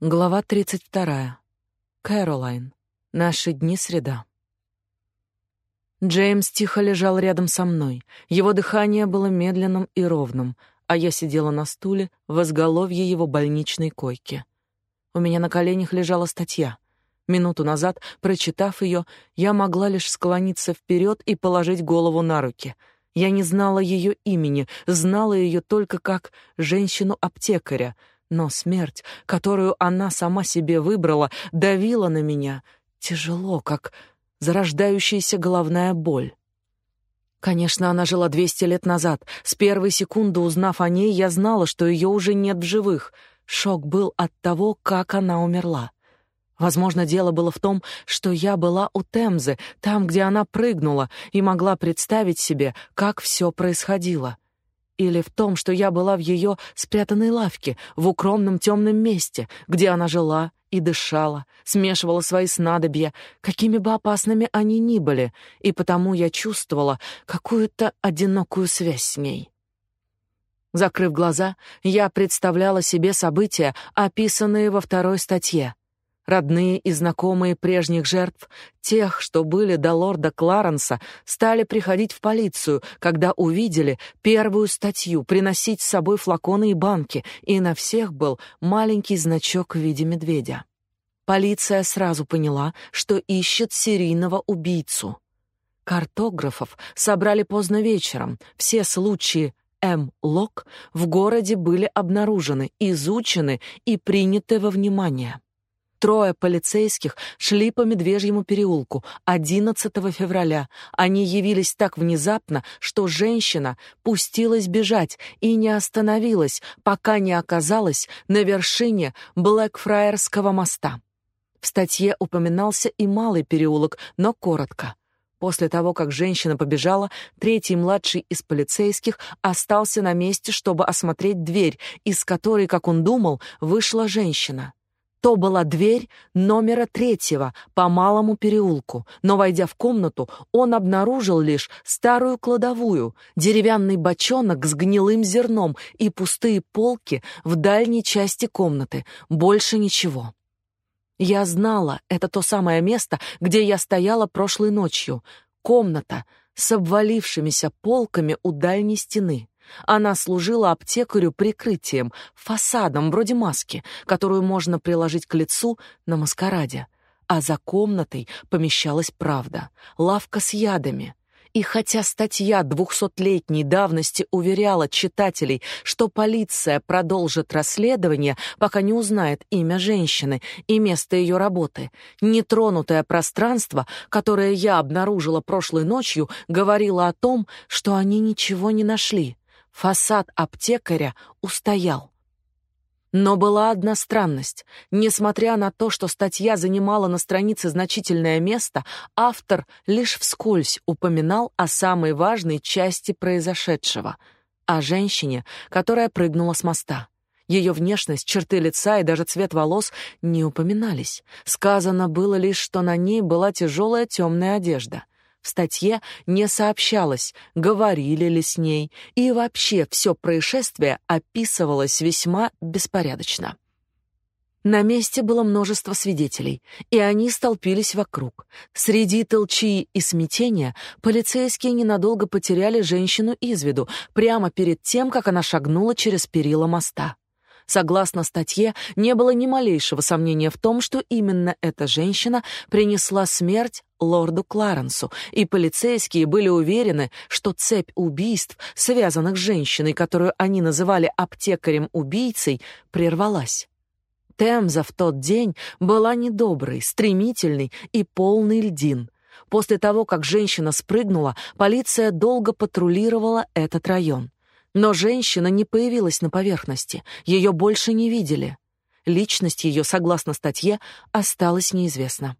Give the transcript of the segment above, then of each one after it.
Глава 32. Кэролайн. Наши дни среда. Джеймс тихо лежал рядом со мной. Его дыхание было медленным и ровным, а я сидела на стуле в изголовье его больничной койки. У меня на коленях лежала статья. Минуту назад, прочитав ее, я могла лишь склониться вперед и положить голову на руки. Я не знала ее имени, знала ее только как женщину-аптекаря — но смерть, которую она сама себе выбрала, давила на меня тяжело, как зарождающаяся головная боль. Конечно, она жила 200 лет назад. С первой секунды узнав о ней, я знала, что ее уже нет в живых. Шок был от того, как она умерла. Возможно, дело было в том, что я была у Темзы, там, где она прыгнула, и могла представить себе, как все происходило или в том, что я была в ее спрятанной лавке, в укромном темном месте, где она жила и дышала, смешивала свои снадобья, какими бы опасными они ни были, и потому я чувствовала какую-то одинокую связь с ней. Закрыв глаза, я представляла себе события, описанные во второй статье, Родные и знакомые прежних жертв, тех, что были до лорда Кларенса, стали приходить в полицию, когда увидели первую статью, приносить с собой флаконы и банки, и на всех был маленький значок в виде медведя. Полиция сразу поняла, что ищет серийного убийцу. Картографов собрали поздно вечером. Все случаи М. Лок в городе были обнаружены, изучены и приняты во внимание. Трое полицейских шли по Медвежьему переулку 11 февраля. Они явились так внезапно, что женщина пустилась бежать и не остановилась, пока не оказалась на вершине Блэкфраерского моста. В статье упоминался и малый переулок, но коротко. После того, как женщина побежала, третий младший из полицейских остался на месте, чтобы осмотреть дверь, из которой, как он думал, вышла женщина. То была дверь номера третьего по малому переулку, но, войдя в комнату, он обнаружил лишь старую кладовую, деревянный бочонок с гнилым зерном и пустые полки в дальней части комнаты. Больше ничего. Я знала, это то самое место, где я стояла прошлой ночью. Комната с обвалившимися полками у дальней стены. Она служила аптекарю прикрытием, фасадом вроде маски, которую можно приложить к лицу на маскараде. А за комнатой помещалась правда, лавка с ядами. И хотя статья двухсотлетней давности уверяла читателей, что полиция продолжит расследование, пока не узнает имя женщины и место ее работы, нетронутое пространство, которое я обнаружила прошлой ночью, говорило о том, что они ничего не нашли. Фасад аптекаря устоял. Но была одна странность. Несмотря на то, что статья занимала на странице значительное место, автор лишь вскользь упоминал о самой важной части произошедшего — о женщине, которая прыгнула с моста. Ее внешность, черты лица и даже цвет волос не упоминались. Сказано было лишь, что на ней была тяжелая темная одежда — в статье не сообщалось, говорили ли с ней, и вообще все происшествие описывалось весьма беспорядочно. На месте было множество свидетелей, и они столпились вокруг. Среди толчии и смятения полицейские ненадолго потеряли женщину из виду, прямо перед тем, как она шагнула через перила моста. Согласно статье, не было ни малейшего сомнения в том, что именно эта женщина принесла смерть лорду Кларенсу, и полицейские были уверены, что цепь убийств, связанных с женщиной, которую они называли аптекарем-убийцей, прервалась. Темза в тот день была недоброй, стремительной и полной льдин. После того, как женщина спрыгнула, полиция долго патрулировала этот район. Но женщина не появилась на поверхности, ее больше не видели. Личность ее, согласно статье, осталась неизвестна.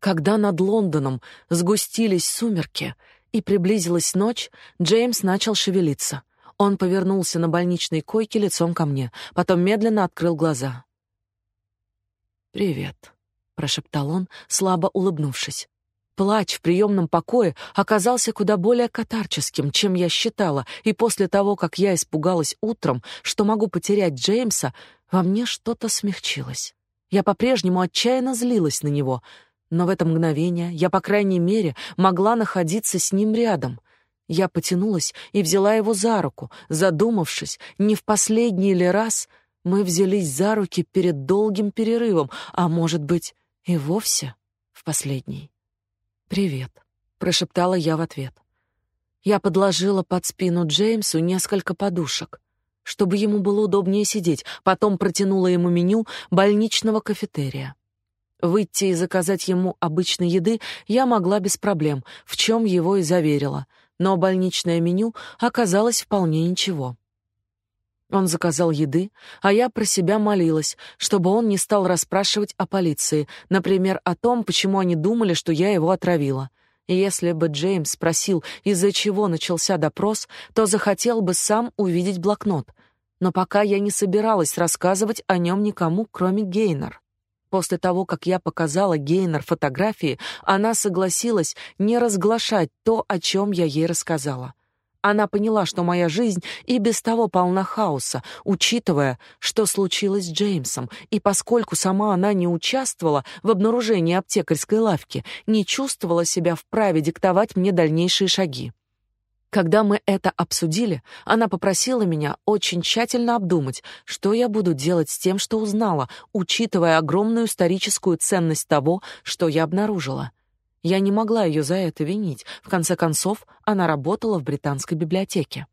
Когда над Лондоном сгустились сумерки и приблизилась ночь, Джеймс начал шевелиться. Он повернулся на больничной койке лицом ко мне, потом медленно открыл глаза. «Привет», — прошептал он, слабо улыбнувшись. Плач в приемном покое оказался куда более катарческим, чем я считала, и после того, как я испугалась утром, что могу потерять Джеймса, во мне что-то смягчилось. Я по-прежнему отчаянно злилась на него, но в это мгновение я, по крайней мере, могла находиться с ним рядом. Я потянулась и взяла его за руку, задумавшись, не в последний ли раз мы взялись за руки перед долгим перерывом, а может быть, и вовсе в последний. «Привет», — прошептала я в ответ. Я подложила под спину Джеймсу несколько подушек, чтобы ему было удобнее сидеть, потом протянула ему меню больничного кафетерия. Выйти и заказать ему обычной еды я могла без проблем, в чем его и заверила, но больничное меню оказалось вполне ничего. Он заказал еды, а я про себя молилась, чтобы он не стал расспрашивать о полиции, например, о том, почему они думали, что я его отравила. И если бы Джеймс спросил, из-за чего начался допрос, то захотел бы сам увидеть блокнот. Но пока я не собиралась рассказывать о нем никому, кроме Гейнер. После того, как я показала Гейнер фотографии, она согласилась не разглашать то, о чем я ей рассказала. Она поняла, что моя жизнь и без того полна хаоса, учитывая, что случилось с Джеймсом, и поскольку сама она не участвовала в обнаружении аптекарской лавки, не чувствовала себя вправе диктовать мне дальнейшие шаги. Когда мы это обсудили, она попросила меня очень тщательно обдумать, что я буду делать с тем, что узнала, учитывая огромную историческую ценность того, что я обнаружила. Я не могла ее за это винить. В конце концов, она работала в британской библиотеке.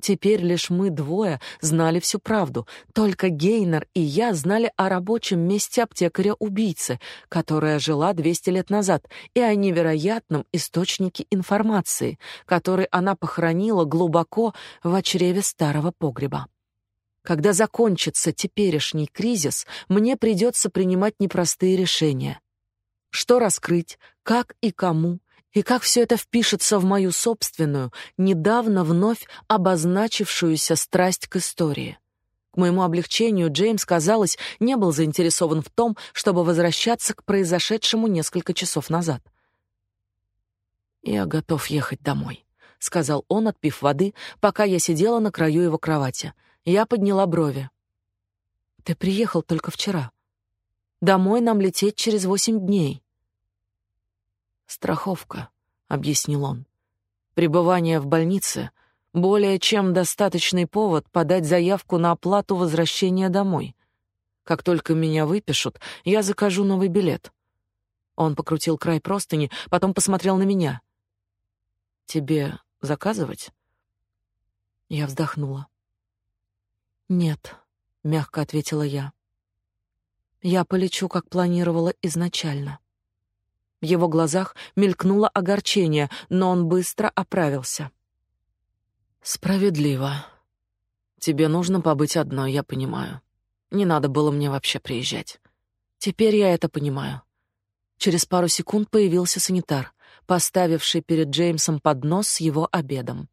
Теперь лишь мы двое знали всю правду. Только Гейнер и я знали о рабочем месте аптекаря-убийцы, которая жила 200 лет назад, и о невероятном источнике информации, который она похоронила глубоко в чреве старого погреба. Когда закончится теперешний кризис, мне придется принимать непростые решения. Что раскрыть, как и кому, и как все это впишется в мою собственную, недавно вновь обозначившуюся страсть к истории. К моему облегчению Джеймс, казалось, не был заинтересован в том, чтобы возвращаться к произошедшему несколько часов назад. «Я готов ехать домой», — сказал он, отпив воды, пока я сидела на краю его кровати. Я подняла брови. «Ты приехал только вчера. Домой нам лететь через восемь дней». Страховка, объяснил он. Пребывание в больнице более чем достаточный повод подать заявку на оплату возвращения домой. Как только меня выпишут, я закажу новый билет. Он покрутил край простыни, потом посмотрел на меня. Тебе заказывать? Я вздохнула. Нет, мягко ответила я. Я полечу, как планировала изначально. В его глазах мелькнуло огорчение, но он быстро оправился. Справедливо. Тебе нужно побыть одной, я понимаю. Не надо было мне вообще приезжать. Теперь я это понимаю. Через пару секунд появился санитар, поставивший перед Джеймсом поднос с его обедом.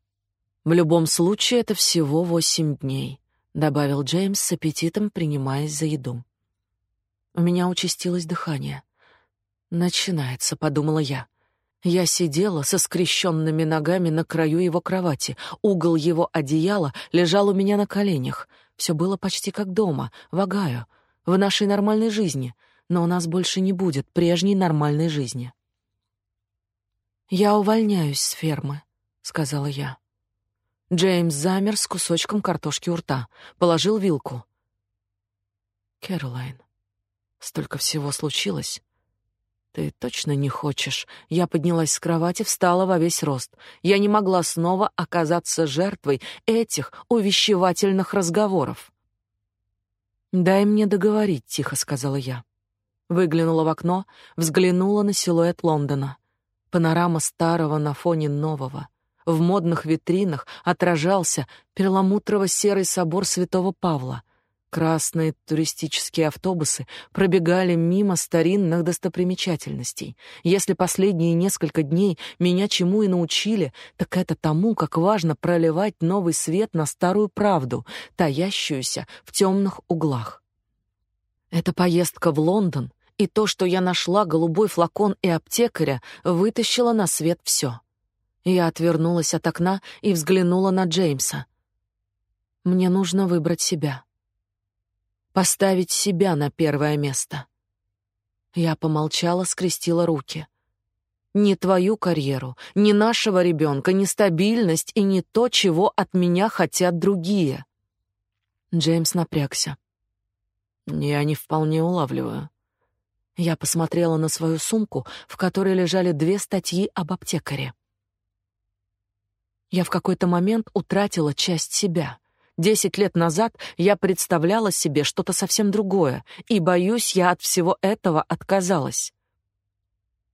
В любом случае это всего восемь дней, добавил Джеймс с аппетитом, принимаясь за еду. У меня участилось дыхание. Начинается, подумала я. Я сидела со скрещенными ногами на краю его кровати. Угол его одеяла лежал у меня на коленях. Все было почти как дома, в Огайо, в нашей нормальной жизни. Но у нас больше не будет прежней нормальной жизни. «Я увольняюсь с фермы», — сказала я. Джеймс замер с кусочком картошки у рта, положил вилку. «Кэролайн, столько всего случилось. Ты точно не хочешь? Я поднялась с кровати, встала во весь рост. Я не могла снова оказаться жертвой этих увещевательных разговоров. Дай мне договорить, тихо сказала я. Выглянула в окно, взглянула на силуэт Лондона. Панорама старого на фоне нового. В модных витринах отражался перламутрово-серый собор Святого Павла. Красные туристические автобусы пробегали мимо старинных достопримечательностей. Если последние несколько дней меня чему и научили, так это тому, как важно проливать новый свет на старую правду, таящуюся в темных углах. Эта поездка в Лондон И то, что я нашла голубой флакон и аптекаря, вытащило на свет все. Я отвернулась от окна и взглянула на Джеймса. Мне нужно выбрать себя. Поставить себя на первое место. Я помолчала, скрестила руки. Не твою карьеру, не нашего ребенка, не стабильность и не то, чего от меня хотят другие. Джеймс напрягся. Я не вполне улавливаю. Я посмотрела на свою сумку, в которой лежали две статьи об аптекаре. Я в какой-то момент утратила часть себя. Десять лет назад я представляла себе что-то совсем другое, и, боюсь, я от всего этого отказалась.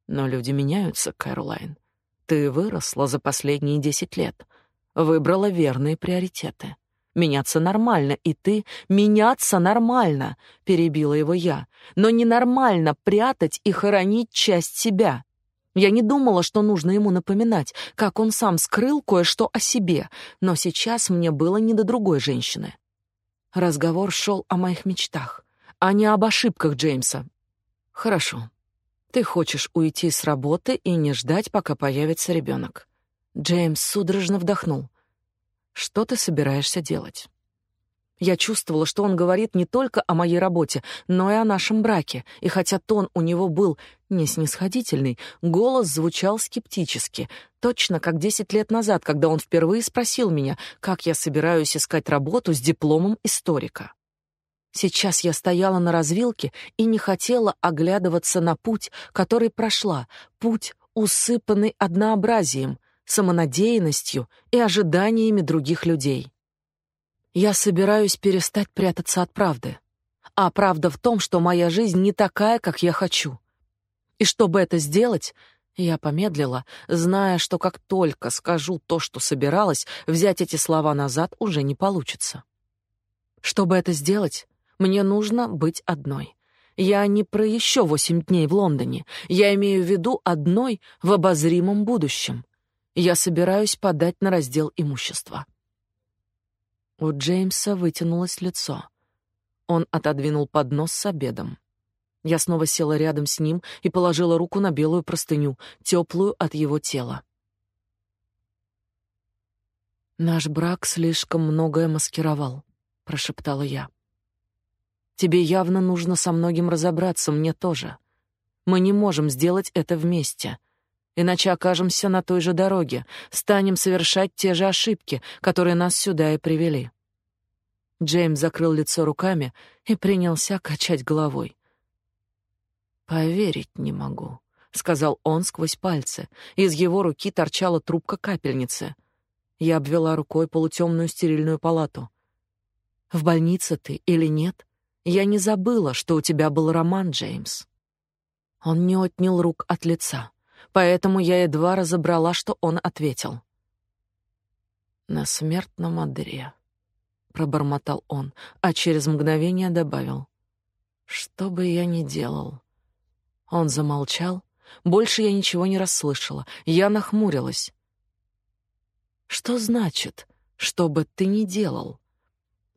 Но люди меняются, Кэролайн. Ты выросла за последние десять лет, выбрала верные приоритеты. Меняться нормально, и ты меняться нормально, перебила его я. Но ненормально прятать и хоронить часть себя. Я не думала, что нужно ему напоминать, как он сам скрыл кое-что о себе, но сейчас мне было не до другой женщины. Разговор шел о моих мечтах, а не об ошибках Джеймса. Хорошо. Ты хочешь уйти с работы и не ждать, пока появится ребенок. Джеймс судорожно вдохнул. Что ты собираешься делать? Я чувствовала, что он говорит не только о моей работе, но и о нашем браке, и хотя тон у него был не снисходительный, голос звучал скептически, точно как десять лет назад, когда он впервые спросил меня, как я собираюсь искать работу с дипломом историка. Сейчас я стояла на развилке и не хотела оглядываться на путь, который прошла, путь, усыпанный однообразием, самонадеянностью и ожиданиями других людей. Я собираюсь перестать прятаться от правды. А правда в том, что моя жизнь не такая, как я хочу. И чтобы это сделать, я помедлила, зная, что как только скажу то, что собиралась, взять эти слова назад уже не получится. Чтобы это сделать, мне нужно быть одной. Я не про еще восемь дней в Лондоне. Я имею в виду одной в обозримом будущем. Я собираюсь подать на раздел имущества. У Джеймса вытянулось лицо. Он отодвинул поднос с обедом. Я снова села рядом с ним и положила руку на белую простыню, теплую от его тела. Наш брак слишком многое маскировал, прошептала я. Тебе явно нужно со многим разобраться, мне тоже. Мы не можем сделать это вместе. Иначе окажемся на той же дороге, станем совершать те же ошибки, которые нас сюда и привели. Джеймс закрыл лицо руками и принялся качать головой. Поверить не могу, сказал он сквозь пальцы. Из его руки торчала трубка капельницы. Я обвела рукой полутемную стерильную палату. В больнице ты или нет? Я не забыла, что у тебя был роман, Джеймс. Он не отнял рук от лица, поэтому я едва разобрала, что он ответил. На смертном одре, пробормотал он, а через мгновение добавил: Что бы я ни делал. Он замолчал, больше я ничего не расслышала. Я нахмурилась. Что значит, что бы ты ни делал?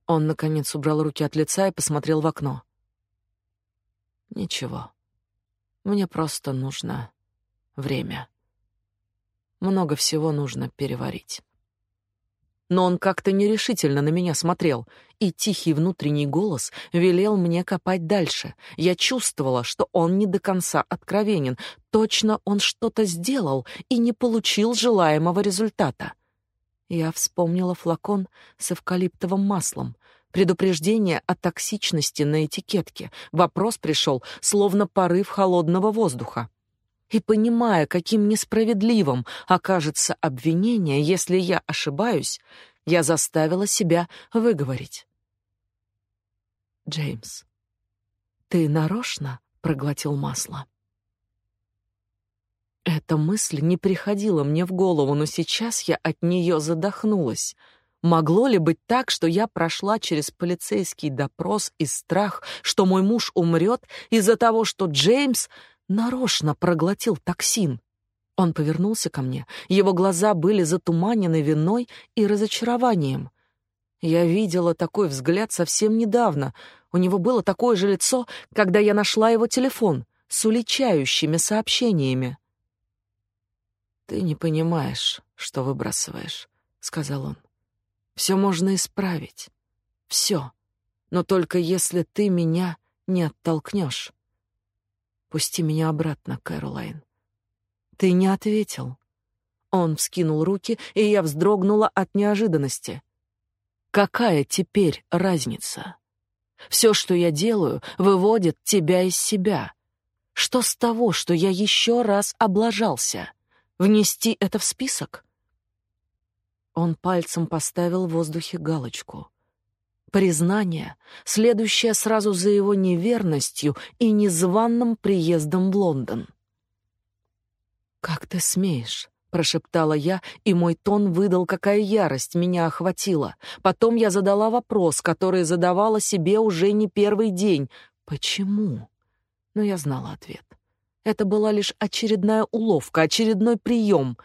Он, наконец, убрал руки от лица и посмотрел в окно. «Ничего. Мне просто нужно время. Много всего нужно переварить». Но он как-то нерешительно на меня смотрел, и тихий внутренний голос велел мне копать дальше. Я чувствовала, что он не до конца откровенен. Точно он что-то сделал и не получил желаемого результата. Я вспомнила флакон с эвкалиптовым маслом, предупреждение о токсичности на этикетке. Вопрос пришел, словно порыв холодного воздуха. И понимая, каким несправедливым окажется обвинение, если я ошибаюсь, я заставила себя выговорить. Джеймс, ты нарочно проглотил масло? Эта мысль не приходила мне в голову, но сейчас я от нее задохнулась. Могло ли быть так, что я прошла через полицейский допрос и страх, что мой муж умрет из-за того, что Джеймс нарочно проглотил токсин? Он повернулся ко мне. Его глаза были затуманены виной и разочарованием. Я видела такой взгляд совсем недавно. У него было такое же лицо, когда я нашла его телефон с уличающими сообщениями. «Ты не понимаешь, что выбрасываешь», — сказал он. «Все можно исправить. Все. Но только если ты меня не оттолкнешь. Пусти меня обратно, Кэролайн». «Ты не ответил». Он вскинул руки, и я вздрогнула от неожиданности. «Какая теперь разница?» Все, что я делаю, выводит тебя из себя. Что с того, что я еще раз облажался? Внести это в список? Он пальцем поставил в воздухе галочку. Признание, следующее сразу за его неверностью и незваным приездом в Лондон. «Как ты смеешь?» прошептала я, и мой тон выдал, какая ярость меня охватила. Потом я задала вопрос, который задавала себе уже не первый день: почему? Но я знала ответ. Это была лишь очередная уловка, очередной прием.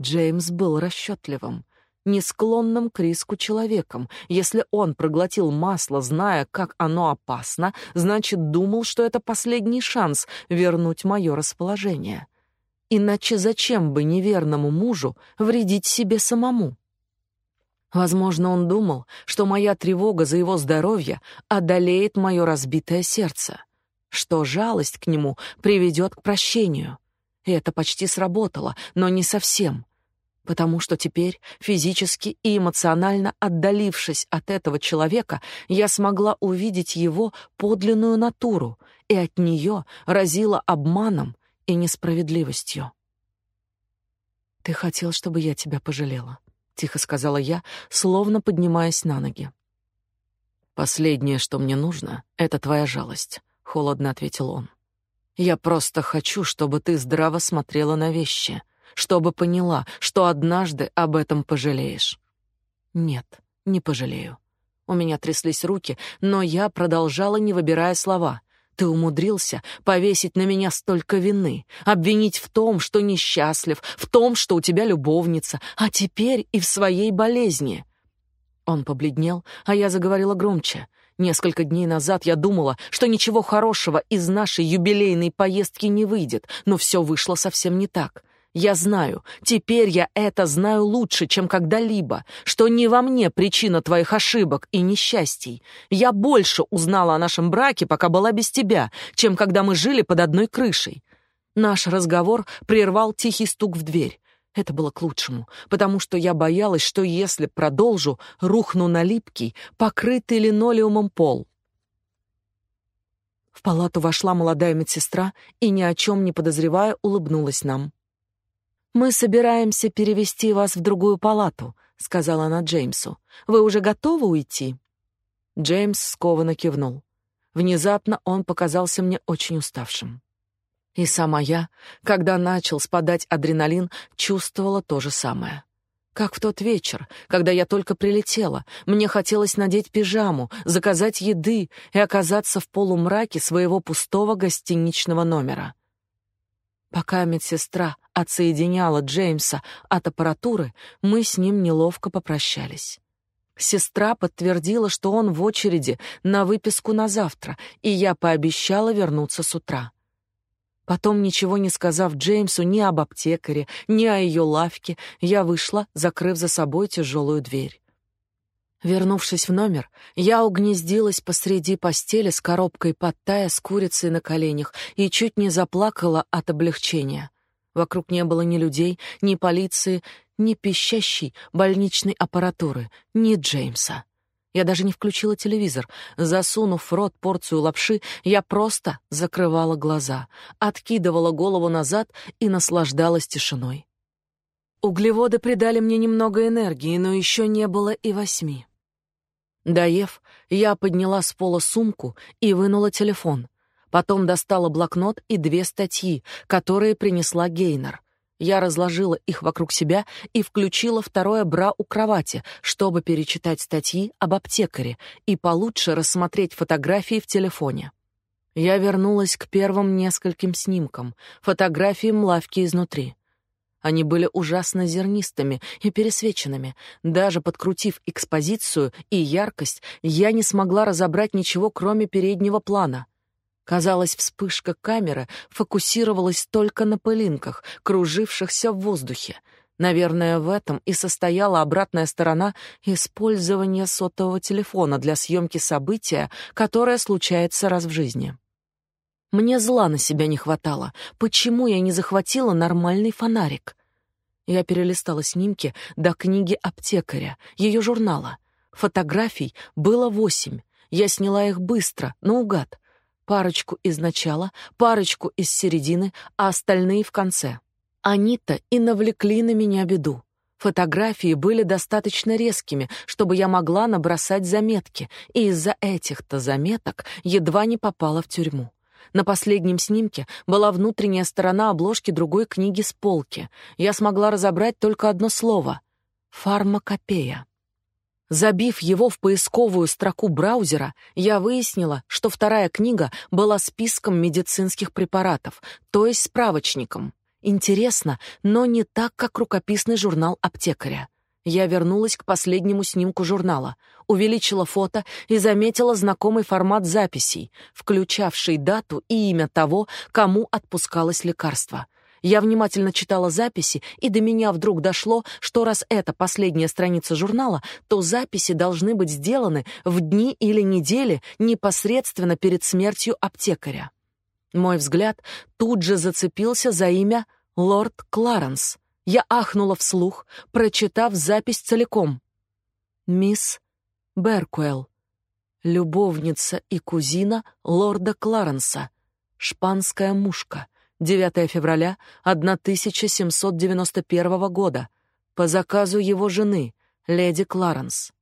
Джеймс был расчетливым, не склонным к риску человеком. Если он проглотил масло, зная, как оно опасно, значит, думал, что это последний шанс вернуть мое расположение. Иначе зачем бы неверному мужу вредить себе самому? Возможно, он думал, что моя тревога за его здоровье одолеет мое разбитое сердце, что жалость к нему приведет к прощению. И это почти сработало, но не совсем, потому что теперь, физически и эмоционально отдалившись от этого человека, я смогла увидеть его подлинную натуру, и от нее разило обманом и несправедливостью. «Ты хотел, чтобы я тебя пожалела», — тихо сказала я, словно поднимаясь на ноги. «Последнее, что мне нужно, — это твоя жалость», — холодно ответил он. «Я просто хочу, чтобы ты здраво смотрела на вещи, чтобы поняла, что однажды об этом пожалеешь». «Нет, не пожалею». У меня тряслись руки, но я продолжала, не выбирая слова. Ты умудрился повесить на меня столько вины, обвинить в том, что несчастлив, в том, что у тебя любовница, а теперь и в своей болезни. Он побледнел, а я заговорила громче. Несколько дней назад я думала, что ничего хорошего из нашей юбилейной поездки не выйдет, но все вышло совсем не так. Я знаю, теперь я это знаю лучше, чем когда-либо, что не во мне причина твоих ошибок и несчастий. Я больше узнала о нашем браке, пока была без тебя, чем когда мы жили под одной крышей. Наш разговор прервал тихий стук в дверь. Это было к лучшему, потому что я боялась, что если продолжу, рухну на липкий, покрытый линолеумом пол. В палату вошла молодая медсестра и, ни о чем не подозревая, улыбнулась нам. Мы собираемся перевести вас в другую палату, сказала она Джеймсу. Вы уже готовы уйти? Джеймс скованно кивнул. Внезапно он показался мне очень уставшим. И сама я, когда начал спадать адреналин, чувствовала то же самое. Как в тот вечер, когда я только прилетела, мне хотелось надеть пижаму, заказать еды и оказаться в полумраке своего пустого гостиничного номера. Пока медсестра отсоединяла Джеймса от аппаратуры, мы с ним неловко попрощались. Сестра подтвердила, что он в очереди на выписку на завтра, и я пообещала вернуться с утра. Потом, ничего не сказав Джеймсу ни об аптекаре, ни о ее лавке, я вышла, закрыв за собой тяжелую дверь. Вернувшись в номер, я угнездилась посреди постели с коробкой подтая с курицей на коленях и чуть не заплакала от облегчения. Вокруг не было ни людей, ни полиции, ни пищащей больничной аппаратуры, ни Джеймса. Я даже не включила телевизор. Засунув в рот порцию лапши, я просто закрывала глаза, откидывала голову назад и наслаждалась тишиной. Углеводы придали мне немного энергии, но еще не было и восьми. Доев, я подняла с пола сумку и вынула телефон. Потом достала блокнот и две статьи, которые принесла Гейнер. Я разложила их вокруг себя и включила второе бра у кровати, чтобы перечитать статьи об аптекаре и получше рассмотреть фотографии в телефоне. Я вернулась к первым нескольким снимкам, фотографиям лавки изнутри. Они были ужасно зернистыми и пересвеченными. Даже подкрутив экспозицию и яркость, я не смогла разобрать ничего, кроме переднего плана. Казалось, вспышка камеры фокусировалась только на пылинках, кружившихся в воздухе. Наверное, в этом и состояла обратная сторона использования сотового телефона для съемки события, которое случается раз в жизни. Мне зла на себя не хватало. Почему я не захватила нормальный фонарик? Я перелистала снимки до книги аптекаря, ее журнала. Фотографий было восемь. Я сняла их быстро, наугад. Парочку из начала, парочку из середины, а остальные в конце. Они-то и навлекли на меня беду. Фотографии были достаточно резкими, чтобы я могла набросать заметки, и из-за этих-то заметок едва не попала в тюрьму. На последнем снимке была внутренняя сторона обложки другой книги с полки. Я смогла разобрать только одно слово — фармакопея. Забив его в поисковую строку браузера, я выяснила, что вторая книга была списком медицинских препаратов, то есть справочником. Интересно, но не так, как рукописный журнал аптекаря. Я вернулась к последнему снимку журнала, увеличила фото и заметила знакомый формат записей, включавший дату и имя того, кому отпускалось лекарство. Я внимательно читала записи, и до меня вдруг дошло, что раз это последняя страница журнала, то записи должны быть сделаны в дни или недели непосредственно перед смертью аптекаря. Мой взгляд тут же зацепился за имя лорд Кларенс. Я ахнула вслух, прочитав запись целиком. Мисс Беркуэлл, любовница и кузина лорда Кларенса, шпанская мушка, 9 февраля 1791 года, по заказу его жены, леди Кларенс.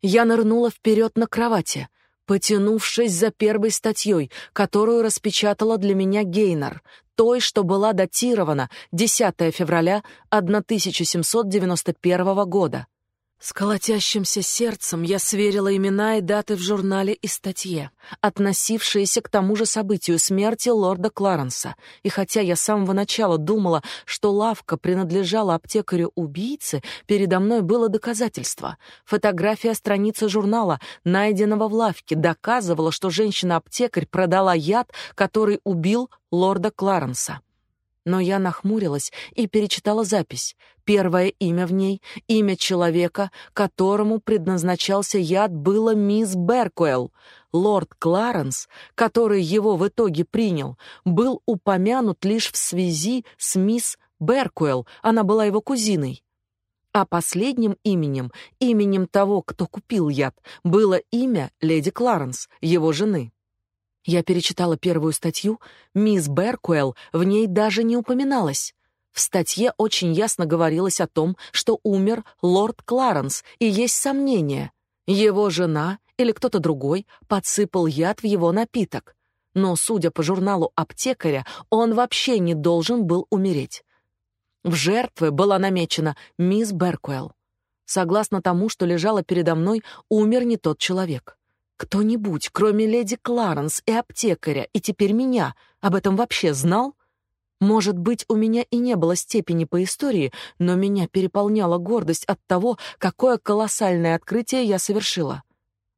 Я нырнула вперед на кровати, потянувшись за первой статьей, которую распечатала для меня Гейнер, той, что была датирована 10 февраля 1791 года. С колотящимся сердцем я сверила имена и даты в журнале и статье, относившиеся к тому же событию смерти лорда Кларенса. И хотя я с самого начала думала, что лавка принадлежала аптекарю-убийце, передо мной было доказательство. Фотография страницы журнала, найденного в лавке, доказывала, что женщина-аптекарь продала яд, который убил лорда Кларенса. Но я нахмурилась и перечитала запись. Первое имя в ней, имя человека, которому предназначался яд, было мисс Беркуэлл. Лорд Кларенс, который его в итоге принял, был упомянут лишь в связи с мисс Беркуэлл, она была его кузиной. А последним именем, именем того, кто купил яд, было имя леди Кларенс, его жены. Я перечитала первую статью, мисс Беркуэлл в ней даже не упоминалась. В статье очень ясно говорилось о том, что умер лорд Кларенс, и есть сомнение. Его жена или кто-то другой подсыпал яд в его напиток. Но, судя по журналу аптекаря, он вообще не должен был умереть. В жертвы была намечена мисс Беркуэлл. Согласно тому, что лежало передо мной, умер не тот человек. Кто-нибудь, кроме леди Кларенс и аптекаря, и теперь меня, об этом вообще знал? Может быть, у меня и не было степени по истории, но меня переполняла гордость от того, какое колоссальное открытие я совершила.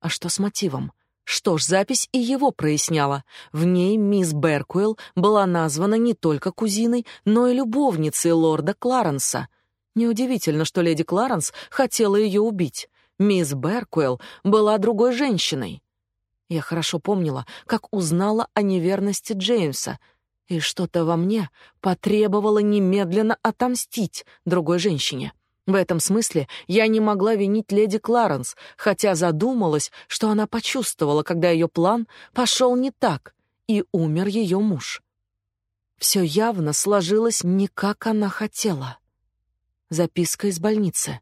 А что с мотивом? Что ж, запись и его проясняла. В ней мисс Беркуэлл была названа не только кузиной, но и любовницей лорда Кларенса. Неудивительно, что леди Кларенс хотела ее убить. Мисс Беркуэлл была другой женщиной. Я хорошо помнила, как узнала о неверности Джеймса, и что-то во мне потребовало немедленно отомстить другой женщине. В этом смысле я не могла винить леди Кларенс, хотя задумалась, что она почувствовала, когда ее план пошел не так, и умер ее муж. Все явно сложилось не как она хотела. Записка из больницы.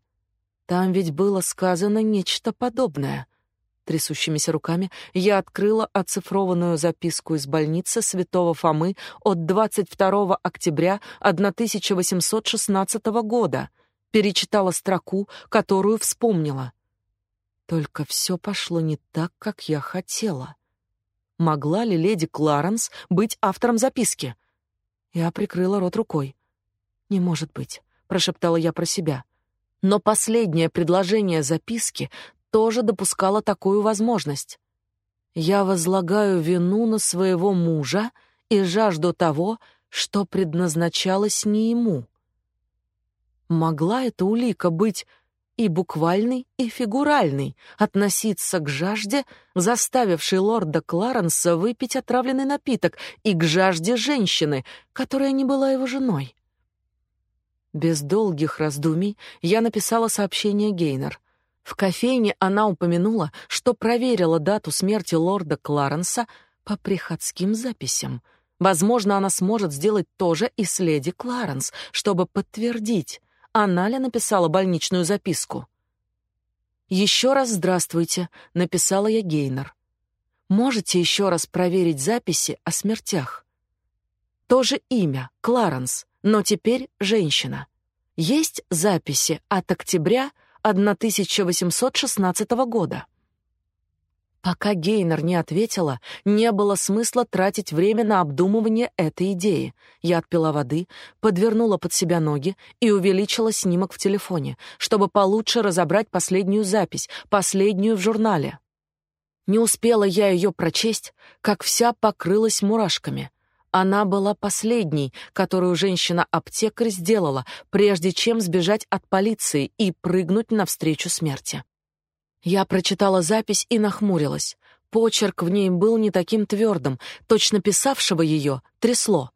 Там ведь было сказано нечто подобное. Трясущимися руками я открыла оцифрованную записку из больницы Святого Фомы от 22 октября 1816 года, перечитала строку, которую вспомнила. Только все пошло не так, как я хотела. Могла ли леди Кларенс быть автором записки? Я прикрыла рот рукой. «Не может быть», — прошептала я про себя. Но последнее предложение записки тоже допускало такую возможность. «Я возлагаю вину на своего мужа и жажду того, что предназначалось не ему». Могла эта улика быть и буквальный, и фигуральный, относиться к жажде, заставившей лорда Кларенса выпить отравленный напиток, и к жажде женщины, которая не была его женой. Без долгих раздумий я написала сообщение Гейнер. В кофейне она упомянула, что проверила дату смерти лорда Кларенса по приходским записям. Возможно, она сможет сделать то же и с леди Кларенс, чтобы подтвердить, она ли написала больничную записку. «Еще раз здравствуйте», — написала я Гейнер. «Можете еще раз проверить записи о смертях?» То же имя, Кларенс, но теперь женщина. Есть записи от октября 1816 года. Пока Гейнер не ответила, не было смысла тратить время на обдумывание этой идеи. Я отпила воды, подвернула под себя ноги и увеличила снимок в телефоне, чтобы получше разобрать последнюю запись, последнюю в журнале. Не успела я ее прочесть, как вся покрылась мурашками. Она была последней, которую женщина-аптекарь сделала, прежде чем сбежать от полиции и прыгнуть навстречу смерти. Я прочитала запись и нахмурилась. Почерк в ней был не таким твердым, точно писавшего ее трясло.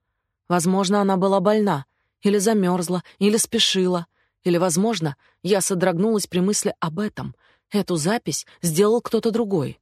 Возможно, она была больна, или замерзла, или спешила, или, возможно, я содрогнулась при мысли об этом. Эту запись сделал кто-то другой.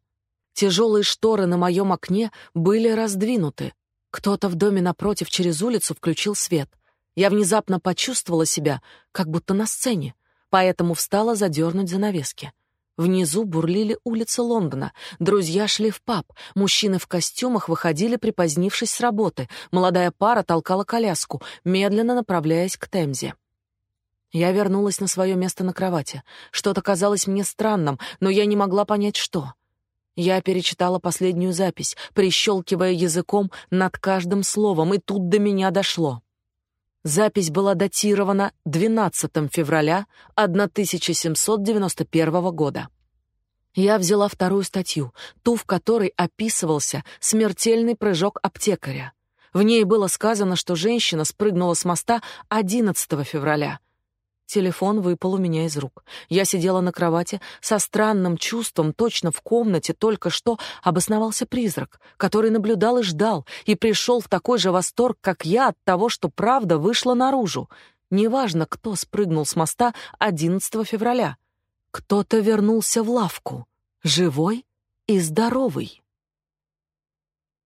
Тяжелые шторы на моем окне были раздвинуты. Кто-то в доме напротив через улицу включил свет. Я внезапно почувствовала себя, как будто на сцене, поэтому встала задернуть занавески. Внизу бурлили улицы Лондона. Друзья шли в паб. Мужчины в костюмах выходили, припозднившись с работы. Молодая пара толкала коляску, медленно направляясь к Темзе. Я вернулась на свое место на кровати. Что-то казалось мне странным, но я не могла понять, что. Я перечитала последнюю запись, прищелкивая языком над каждым словом, и тут до меня дошло. Запись была датирована 12 февраля 1791 года. Я взяла вторую статью, ту, в которой описывался смертельный прыжок аптекаря. В ней было сказано, что женщина спрыгнула с моста 11 февраля, Телефон выпал у меня из рук. Я сидела на кровати со странным чувством, точно в комнате только что обосновался призрак, который наблюдал и ждал, и пришел в такой же восторг, как я от того, что правда вышла наружу. Неважно, кто спрыгнул с моста 11 февраля. Кто-то вернулся в лавку, живой и здоровый.